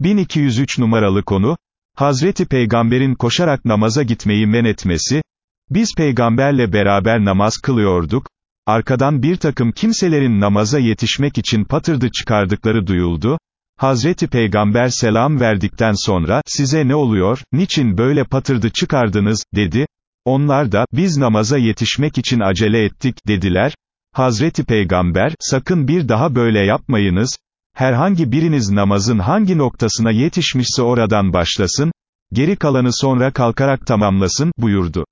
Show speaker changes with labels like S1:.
S1: 1203 numaralı konu, Hazreti Peygamber'in koşarak namaza gitmeyi men etmesi, biz peygamberle beraber namaz kılıyorduk, arkadan bir takım kimselerin namaza yetişmek için patırdı çıkardıkları duyuldu, Hazreti Peygamber selam verdikten sonra, size ne oluyor, niçin böyle patırdı çıkardınız, dedi, onlar da, biz namaza yetişmek için acele ettik, dediler, Hazreti Peygamber, sakın bir daha böyle yapmayınız, herhangi biriniz namazın hangi noktasına yetişmişse oradan başlasın, geri kalanı sonra kalkarak tamamlasın, buyurdu.